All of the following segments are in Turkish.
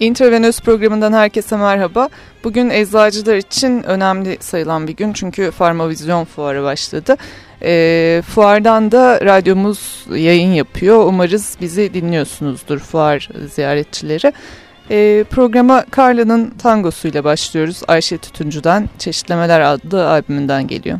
Intravenöz programından herkese merhaba. Bugün eczacılar için önemli sayılan bir gün çünkü Farmavizyon fuarı başladı. E, fuardan da radyomuz yayın yapıyor. Umarız bizi dinliyorsunuzdur fuar ziyaretçileri. E, programa Carla'nın tangosuyla başlıyoruz. Ayşe Tütüncü'den Çeşitlemeler adlı albümünden geliyor.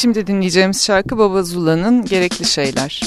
Şimdi dinleyeceğimiz şarkı Baba Zula'nın Gerekli Şeyler.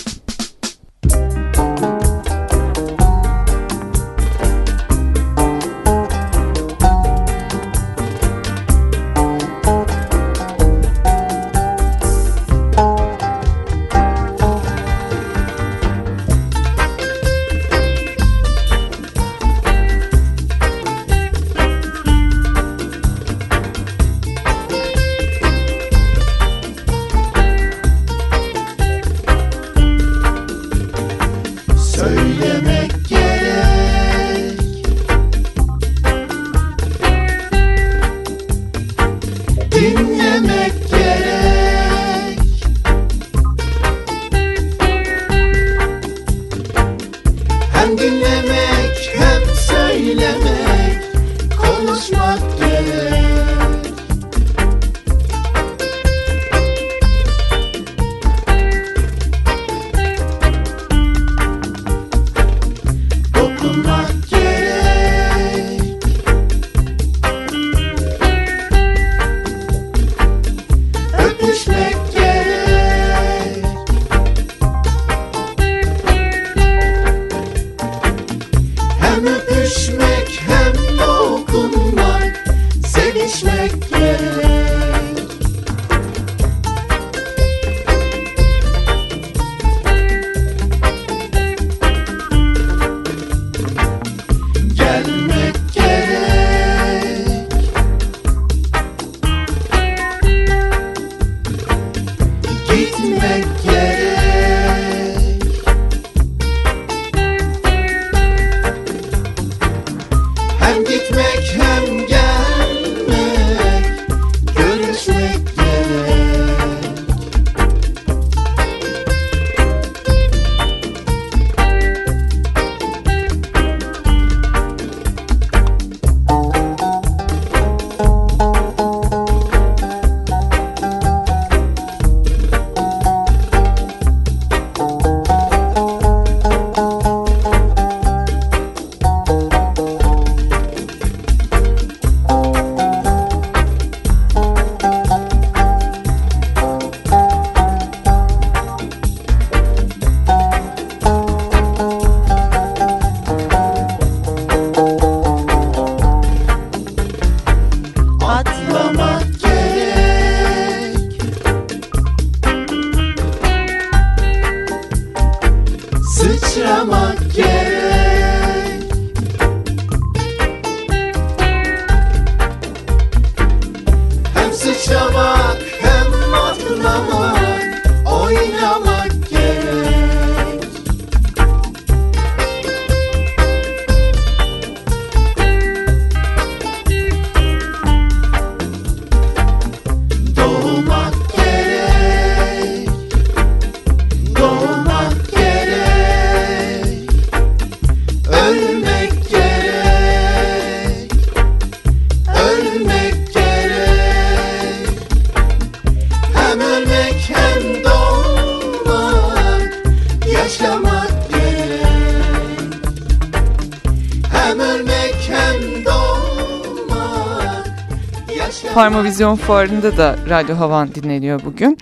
Farmavizyon Fuarı'nda da Radyo Havan dinleniyor bugün.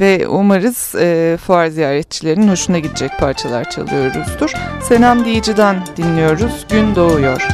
Ve umarız e, fuar ziyaretçilerinin hoşuna gidecek parçalar çalıyoruzdur. Senem Diyici'den dinliyoruz. Gün doğuyor.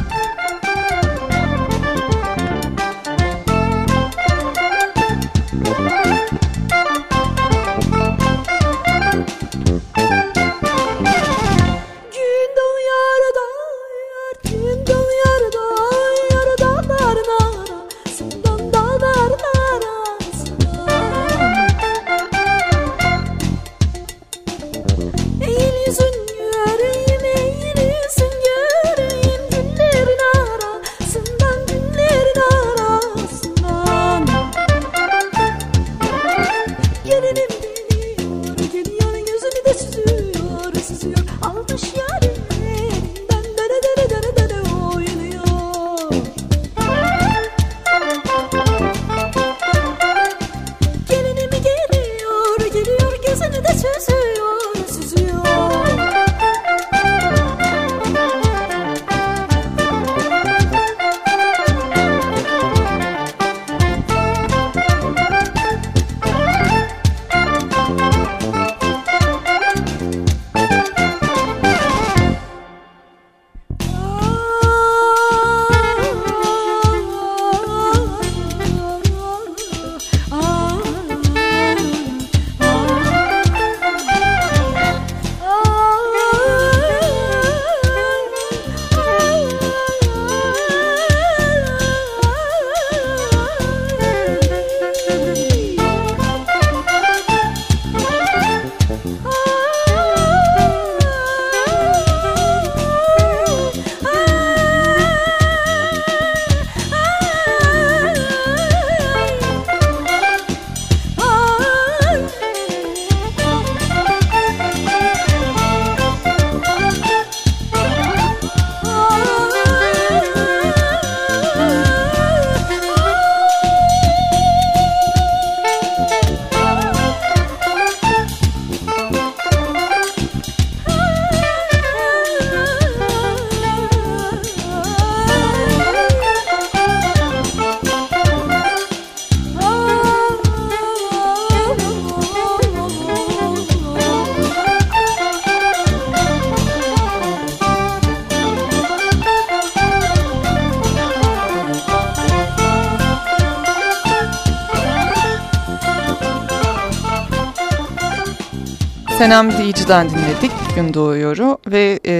Senem Diyici'den dinledik Gün Doğuyor'u ve e,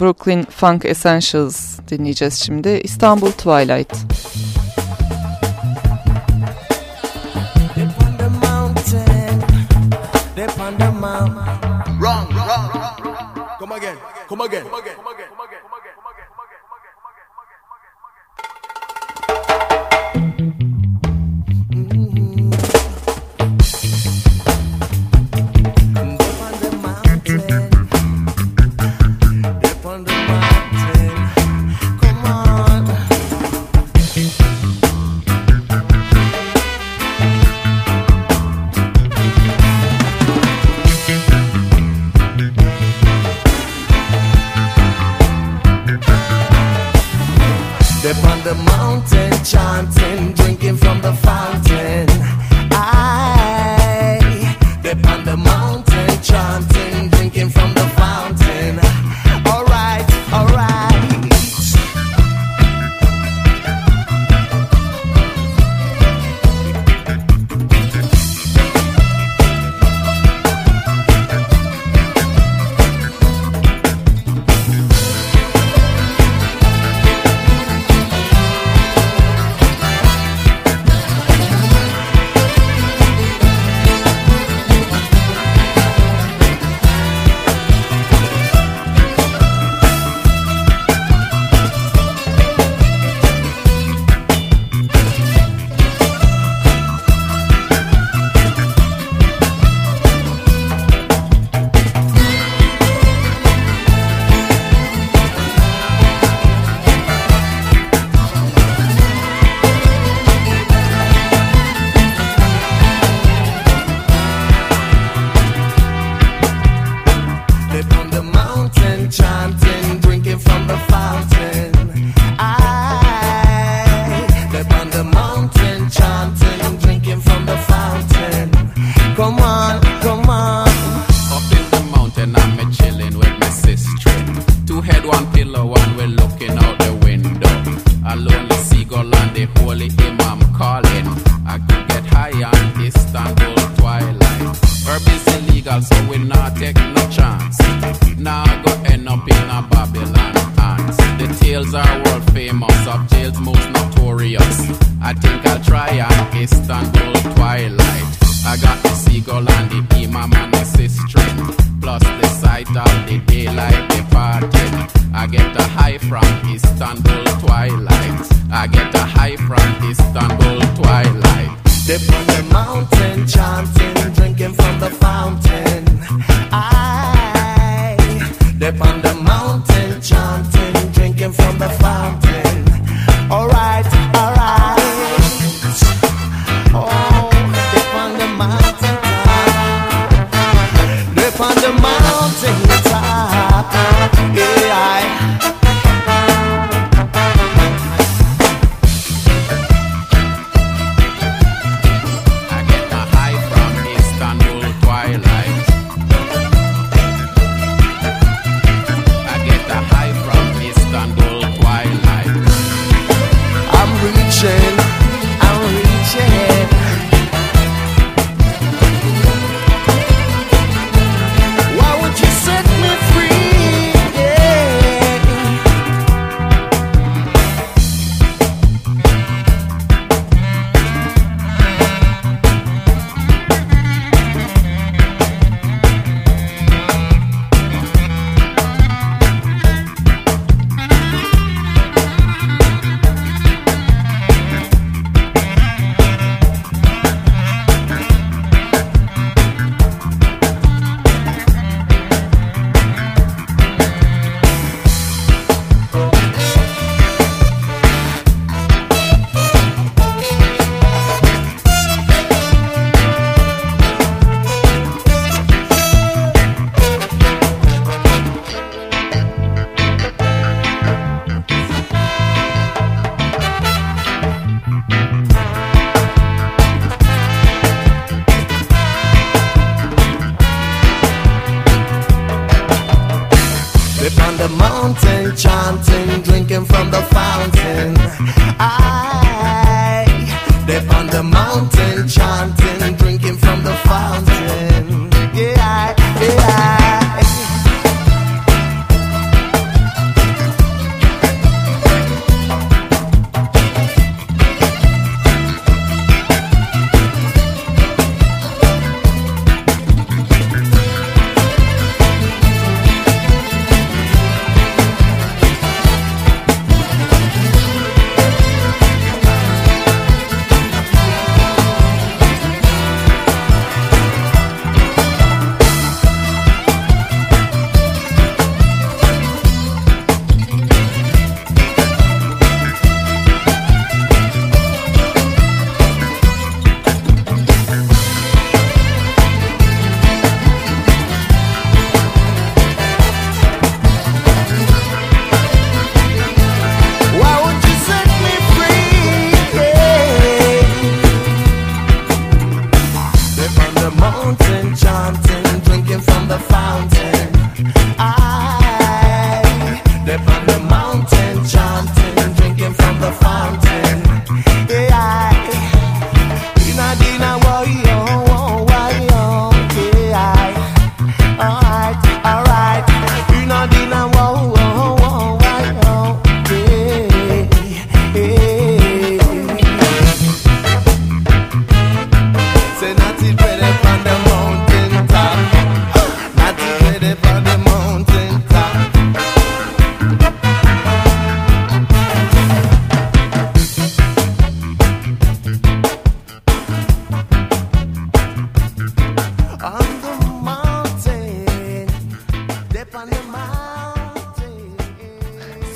Brooklyn Funk Essentials dinleyeceğiz şimdi. İstanbul Twilight. looking at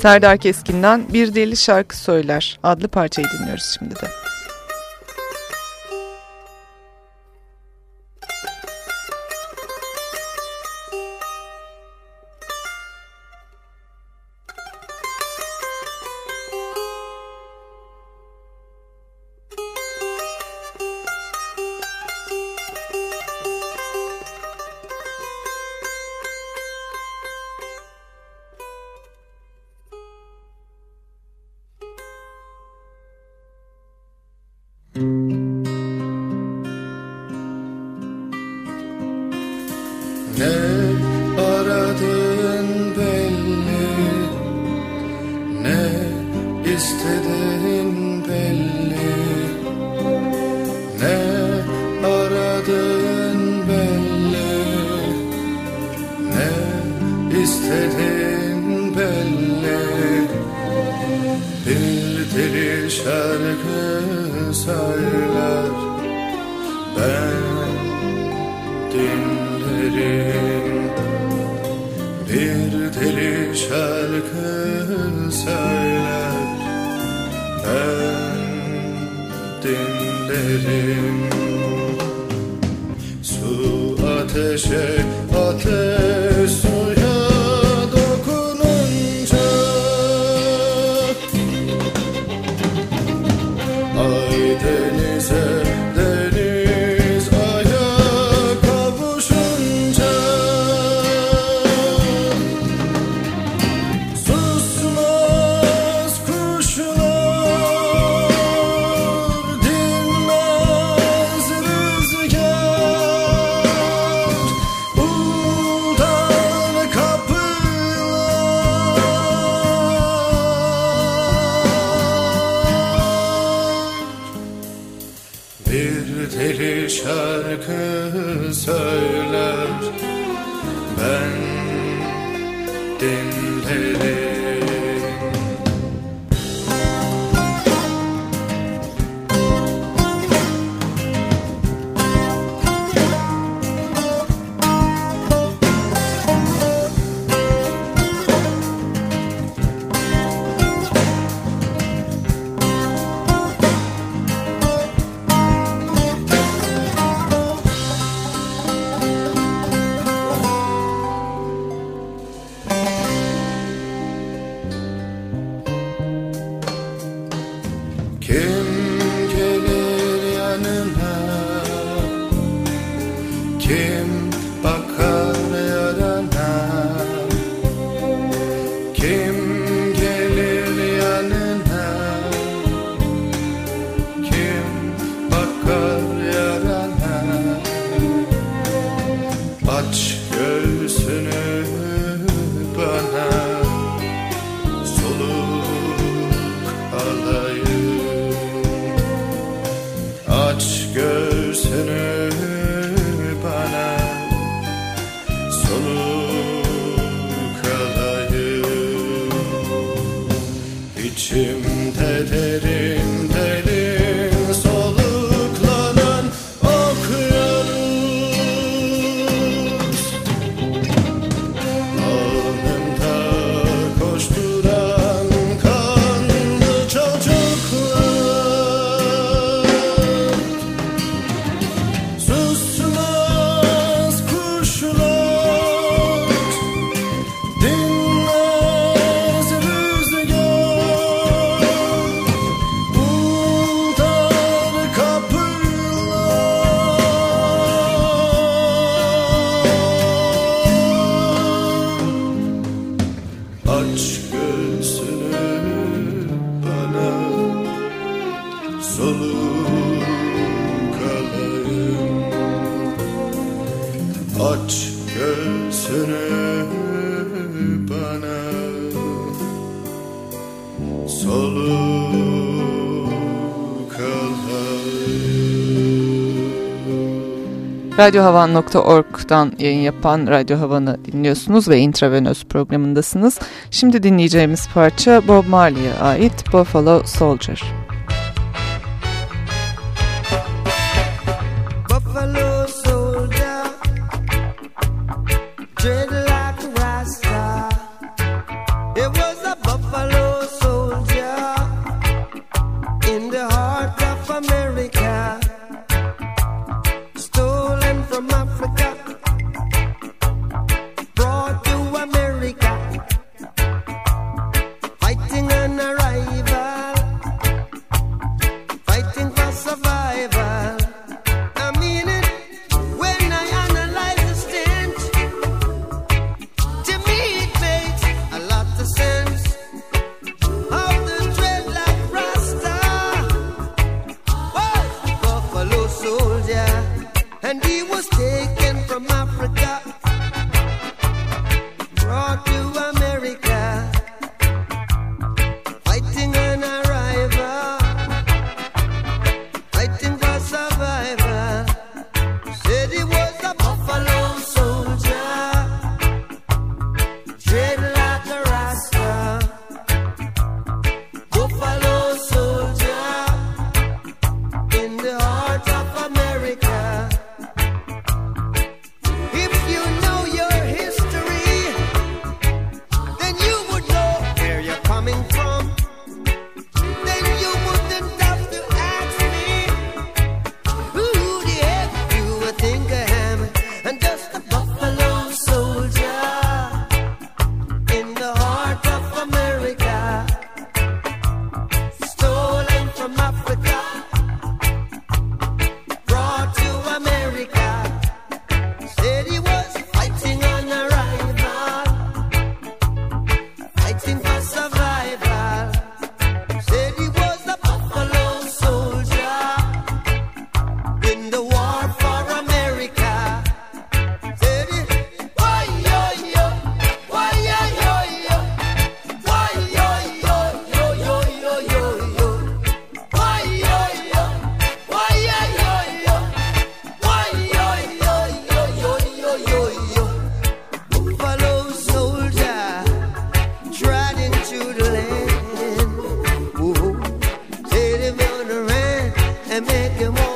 Serdar Keskin'den Bir Deli Şarkı Söyler adlı parçayı dinliyoruz şimdi de. Ne aradığın belli. Ne istediğin belli. Bir deli şarkı söyler. Ben dinlerim. Bir deli şarkı söyler. Su ateşe Hey. radyohavan.org'dan yayın yapan Radyo Havan'ı dinliyorsunuz ve intravenöz programındasınız. Şimdi dinleyeceğimiz parça Bob Marley'e ait Buffalo Soldier. que me quemó.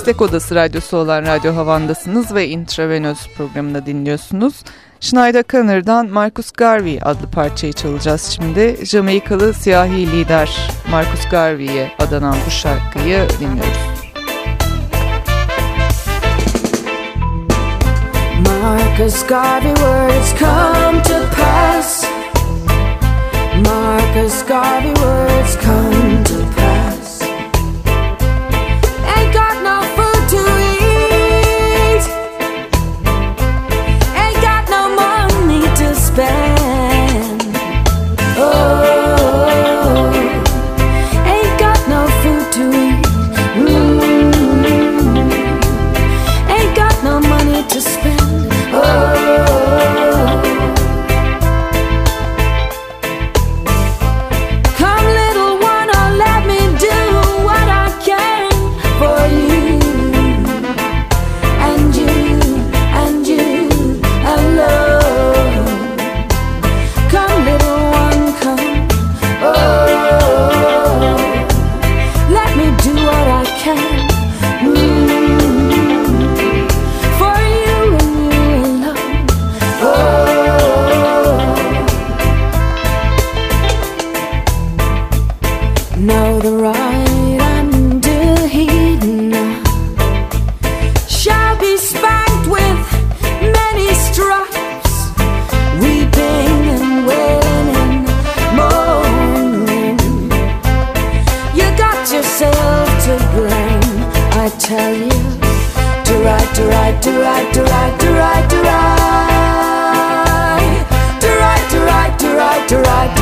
Meslek Odası Radyosu olan Radyo Havan'dasınız ve Intravenöz programında dinliyorsunuz. Schneider Connor'dan Marcus Garvey adlı parçayı çalacağız şimdi. Jamaikalı siyahi lider Marcus Garvey'e adanan bu şarkıyı dinliyoruz. Marcus Garvey words come to pass Marcus Garvey words come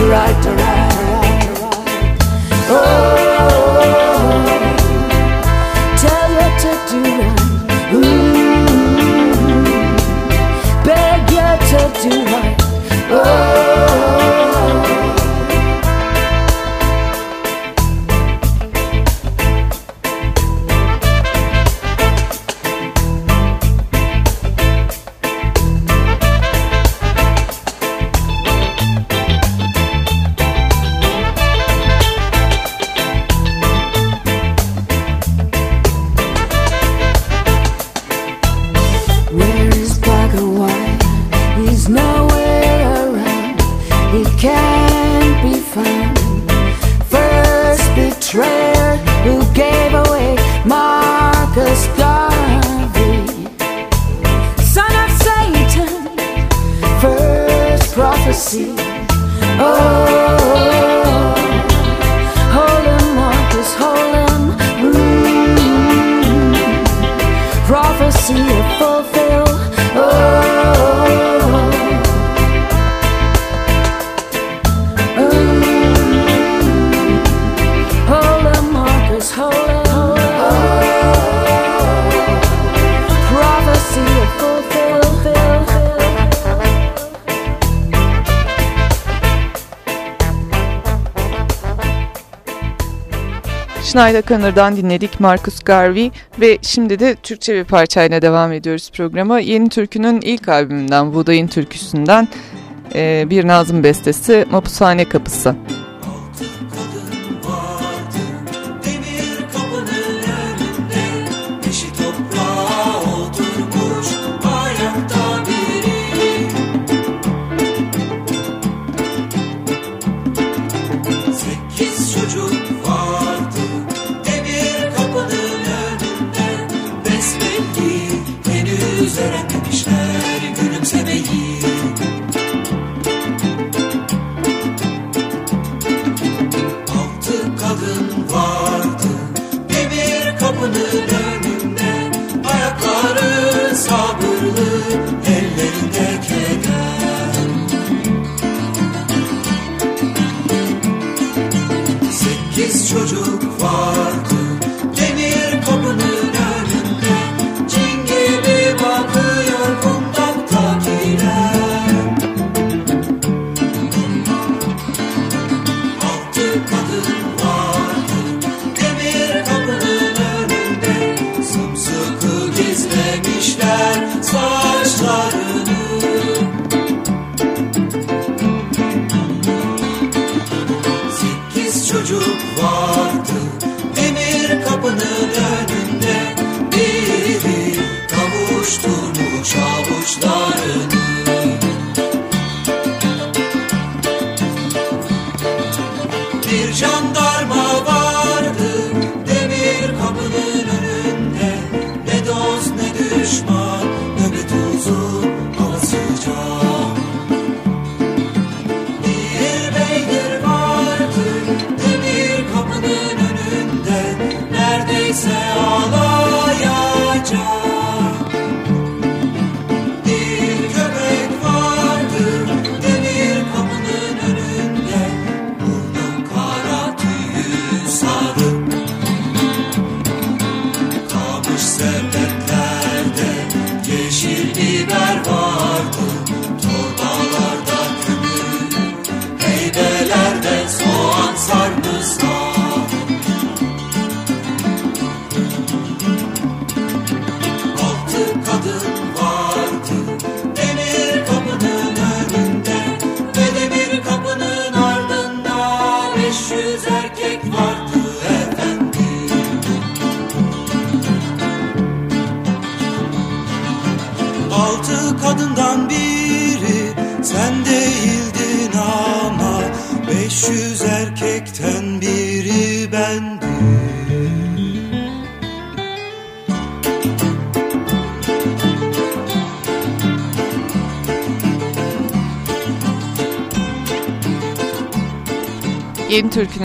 right Schneider Kanır'dan dinledik Marcus Garvey ve şimdi de Türkçe bir parçayla devam ediyoruz programa. Yeni Türkü'nün ilk albümünden Buğday'ın Türküsü'nden bir Nazım bestesi Mapushane Kapısı. Müzik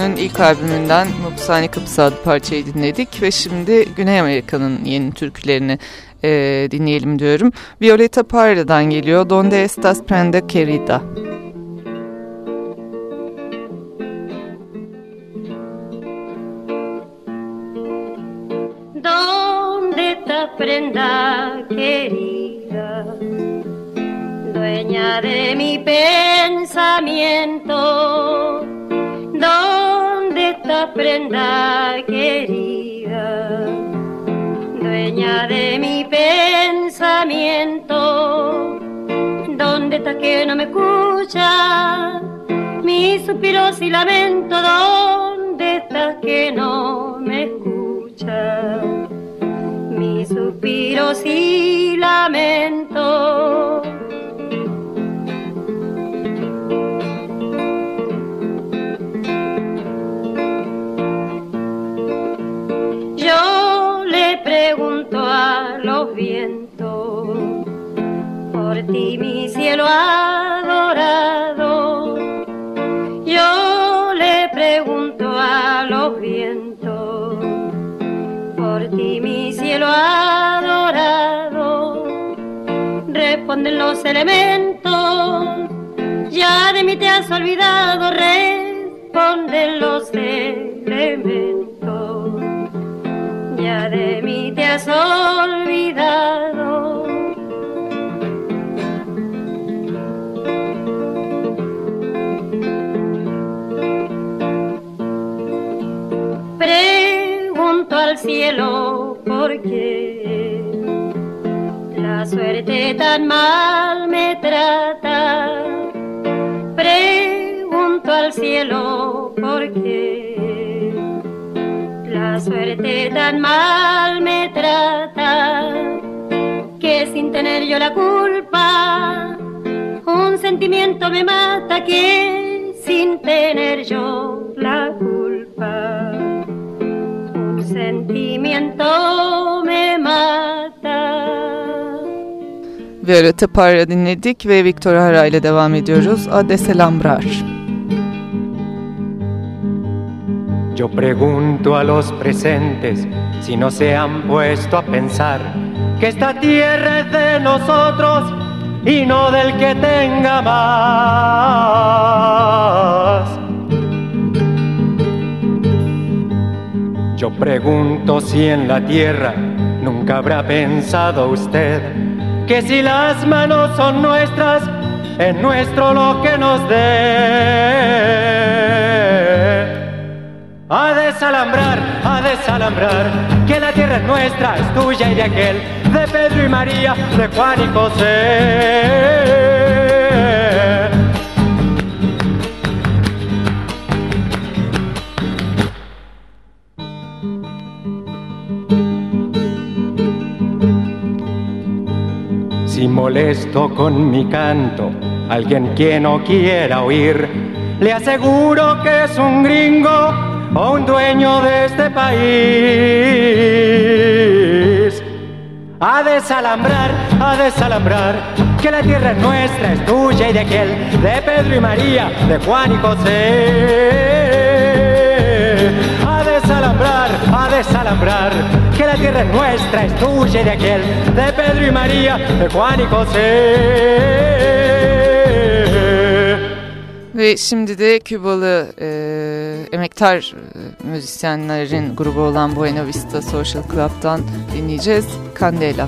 Türkü'nün ilk albümünden Mopsane Kapısı adlı parçayı dinledik ve şimdi Güney Amerika'nın yeni türkülerini e, dinleyelim diyorum. Violeta Parra'dan geliyor. Donde estas prenda querida? ¿Dónde está prenda querida? Dueña de mi pensamiento. ¿Dónde está prenda querida? Dueña de mi pensamiento. ¿Dónde está que no me escucha? Mis suspiros y lamento. ¿Dónde estás que no me escucha? Mis suspiros y los elementos, ya de mí te has olvidado, responden los elementos. Ya de mí te has olvidado. Tan mal me trata. Pregunto al cielo por qué la suerte tan mal me trata. Que sin tener yo la culpa, un sentimiento me mata. Que sin tener yo la culpa, un sentimiento Parra dinledik ve Victor Hara ile devam ediyoruz. Yo pregunto a los presentes si no se han puesto a pensar que esta tierra es de nosotros y no del que tenga más. Yo pregunto si en la tierra nunca habrá pensado usted que si las manos son nuestras, es nuestro lo que nos dé. A desalambrar, a desalambrar, que la tierra es nuestra, es tuya y de aquel, de Pedro y María, de Juan y José. Molesto con mi canto, alguien que no quiera oír, le aseguro que es un gringo o un dueño de este país. A desalambrar, a desalambrar, que la tierra es nuestra, es tuya y de aquel, de Pedro y María, de Juan y José. Desalambrar, que la tierra es nuestra, es tuya y de aquel, de Pedro y María, de Juan y José. Ve şimdi de Kübalı e, emektar e, müzisyenlerin grubu olan Buena Vista Social Club'dan dinleyeceğiz. Candela.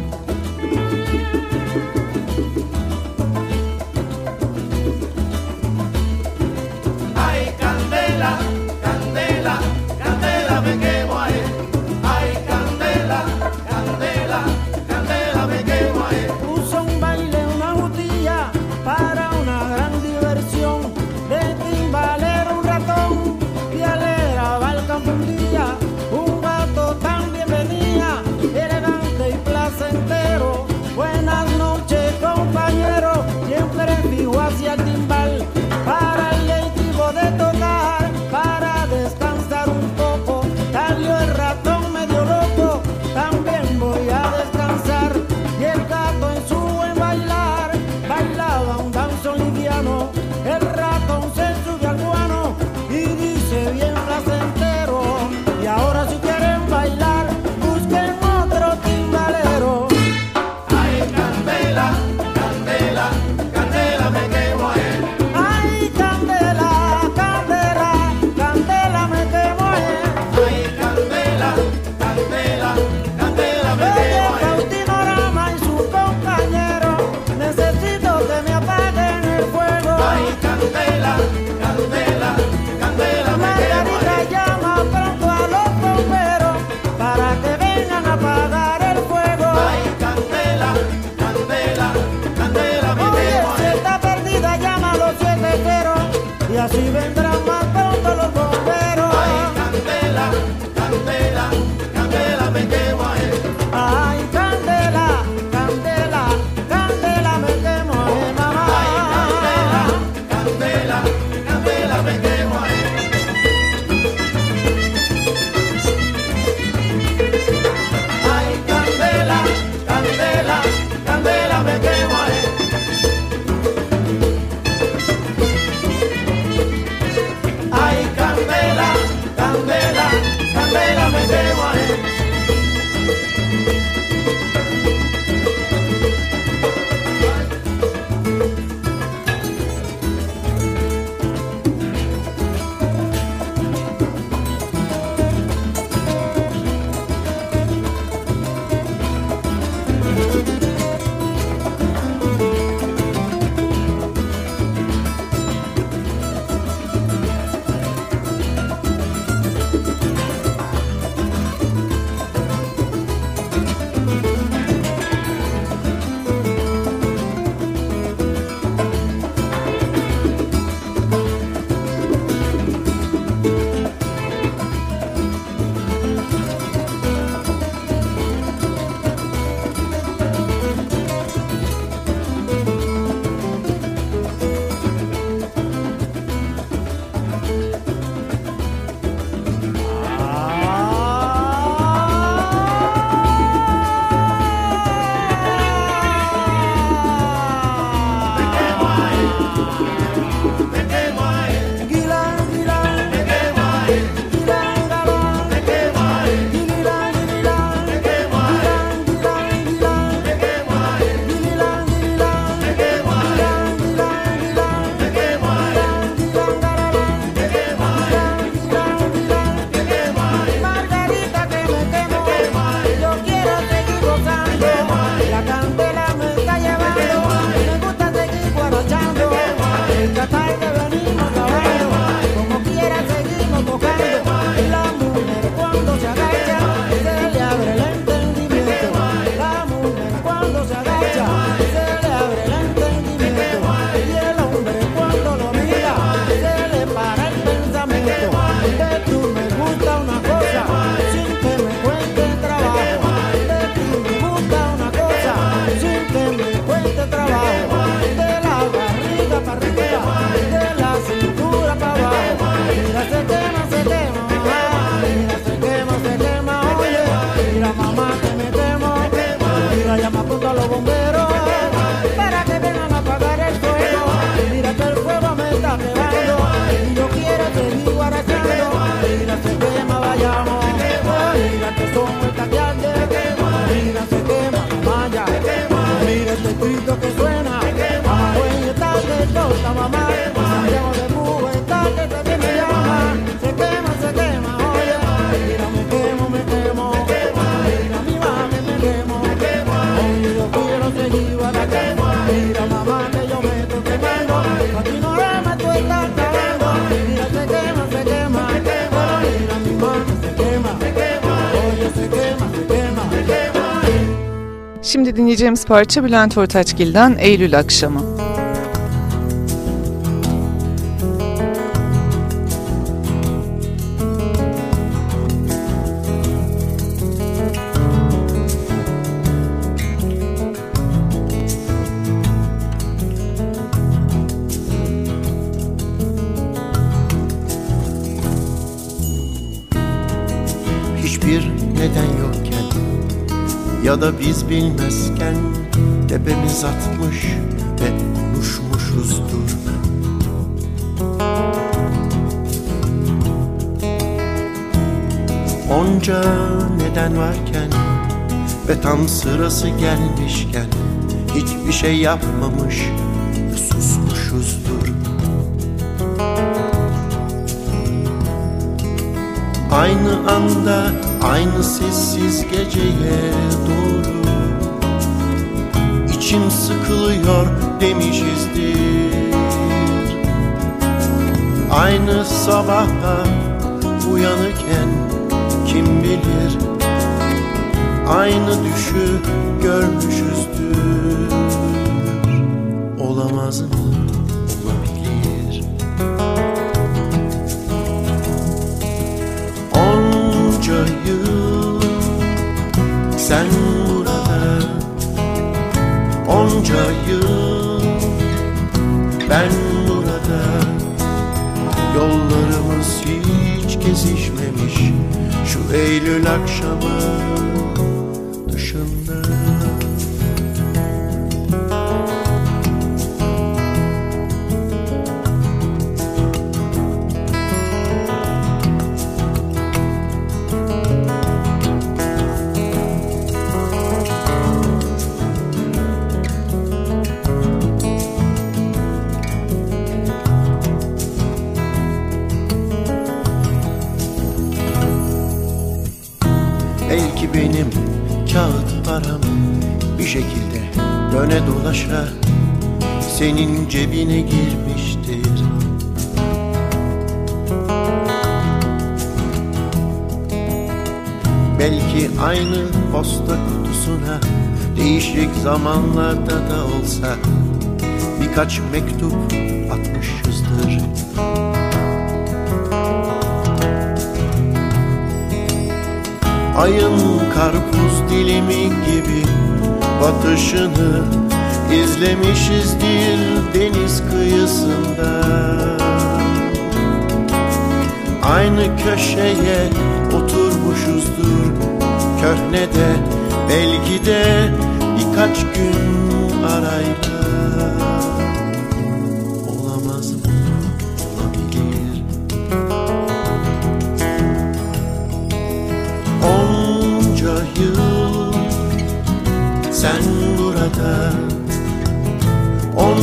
Dinleyeceğimiz parça Bülent Ortaçgil'den Eylül Akşamı. Bilmezken tepemiz atmış ve konuşmuşuzdur Onca neden varken ve tam sırası gelmişken Hiçbir şey yapmamış ve susmuşuzdur Aynı anda aynı sessiz geceye doğru İçim sıkılıyor demişizdir. Aynı sabaha uyanırken kim bilir Aynı düşü görmüşüzdür. Olamaz mı? Olabilir. Onca yıl sen Onca yıl ben burada Yollarımız hiç kesişmemiş. Şu Eylül akşamı döne dolaşa senin cebine girmiştir. Belki aynı posta kutusuna değişik zamanlarda da olsa birkaç mektup atmışızdır. Ayın karpuz dilimi gibi batışını izlemişizdir deniz kıyısında. Aynı köşeye oturmuşuzdur köhnede belki de birkaç gün arayla.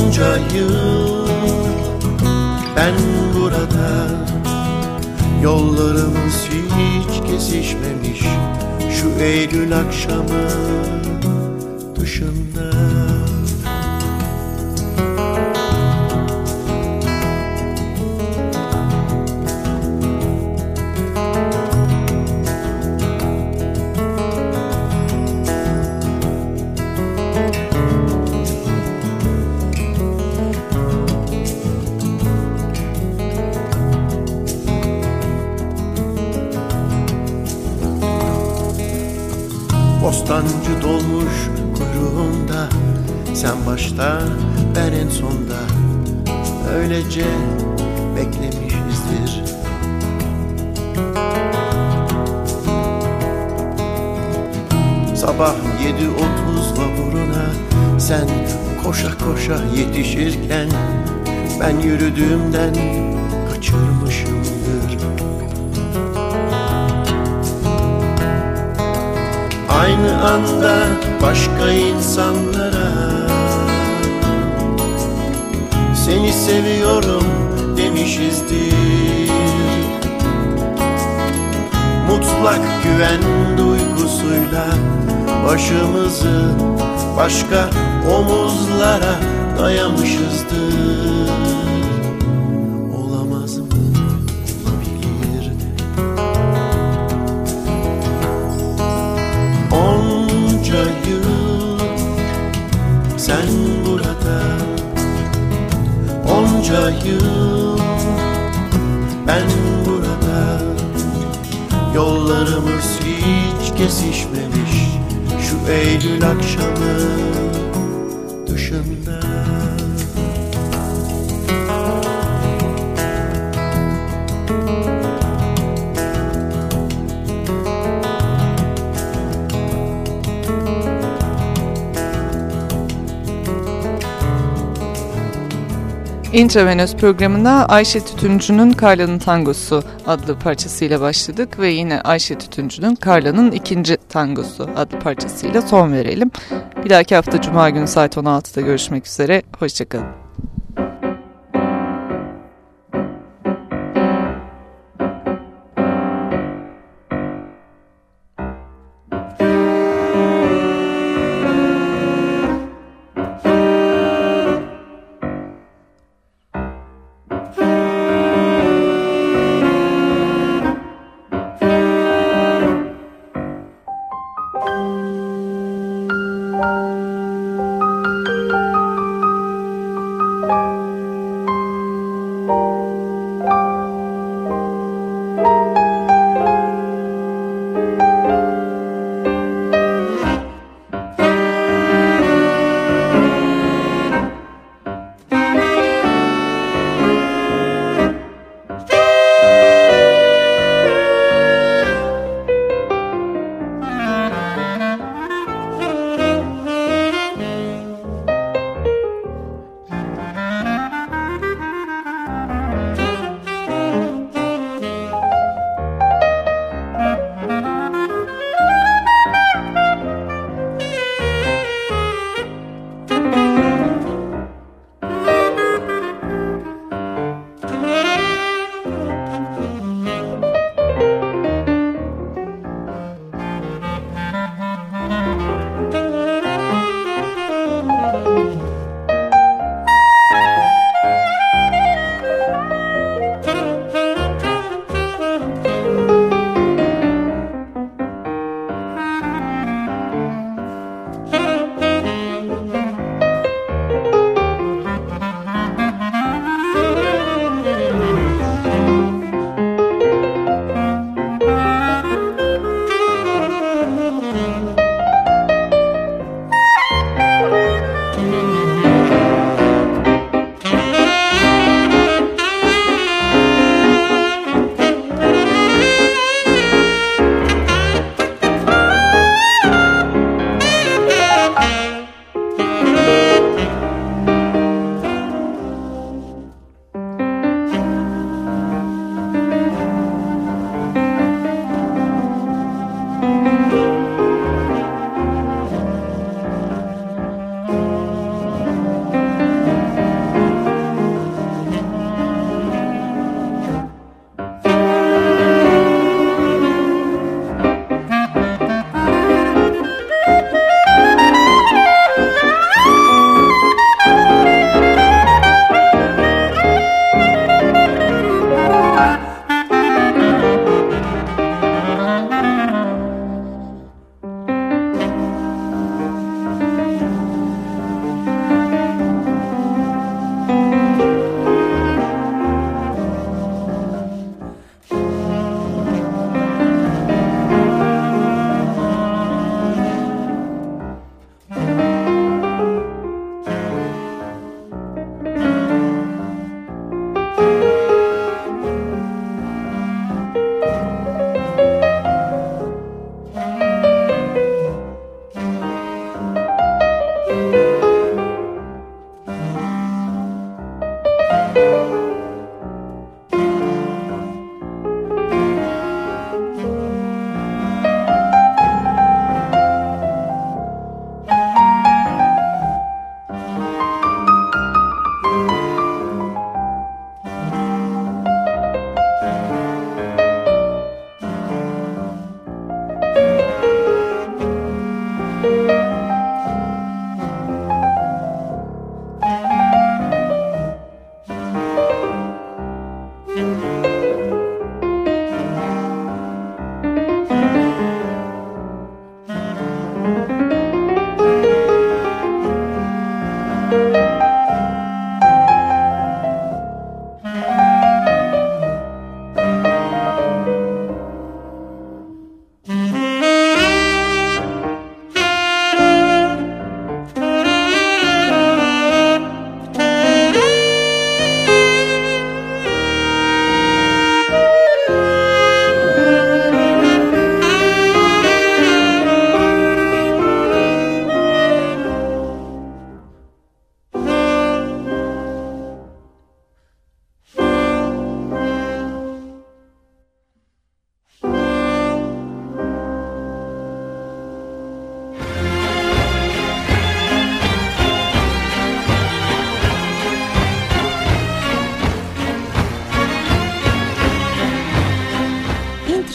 Onca yıl ben burada Yollarımız hiç kesişmemiş. Şu Eylül akşamı dışında yetişirken Ben yürüdüğümden kaçırmışımdır. Aynı anda başka insanlara Seni seviyorum demişizdir. Mutlak güven duygusuyla Başımızı başka omuzlara dayamışızdır Olamaz mı? Olabilir Onca yıl sen burada Onca yıl ben burada. Yollarımız hiç kesişmemiş Şu Eylül akşamı Intravenöz programına Ayşe Tütüncü'nün Karla'nın Tangosu adlı parçasıyla başladık ve yine Ayşe Tütüncü'nün Karla'nın ikinci tangosu adlı parçasıyla son verelim. Bir dahaki hafta Cuma günü saat 16'da görüşmek üzere. Hoşçakalın.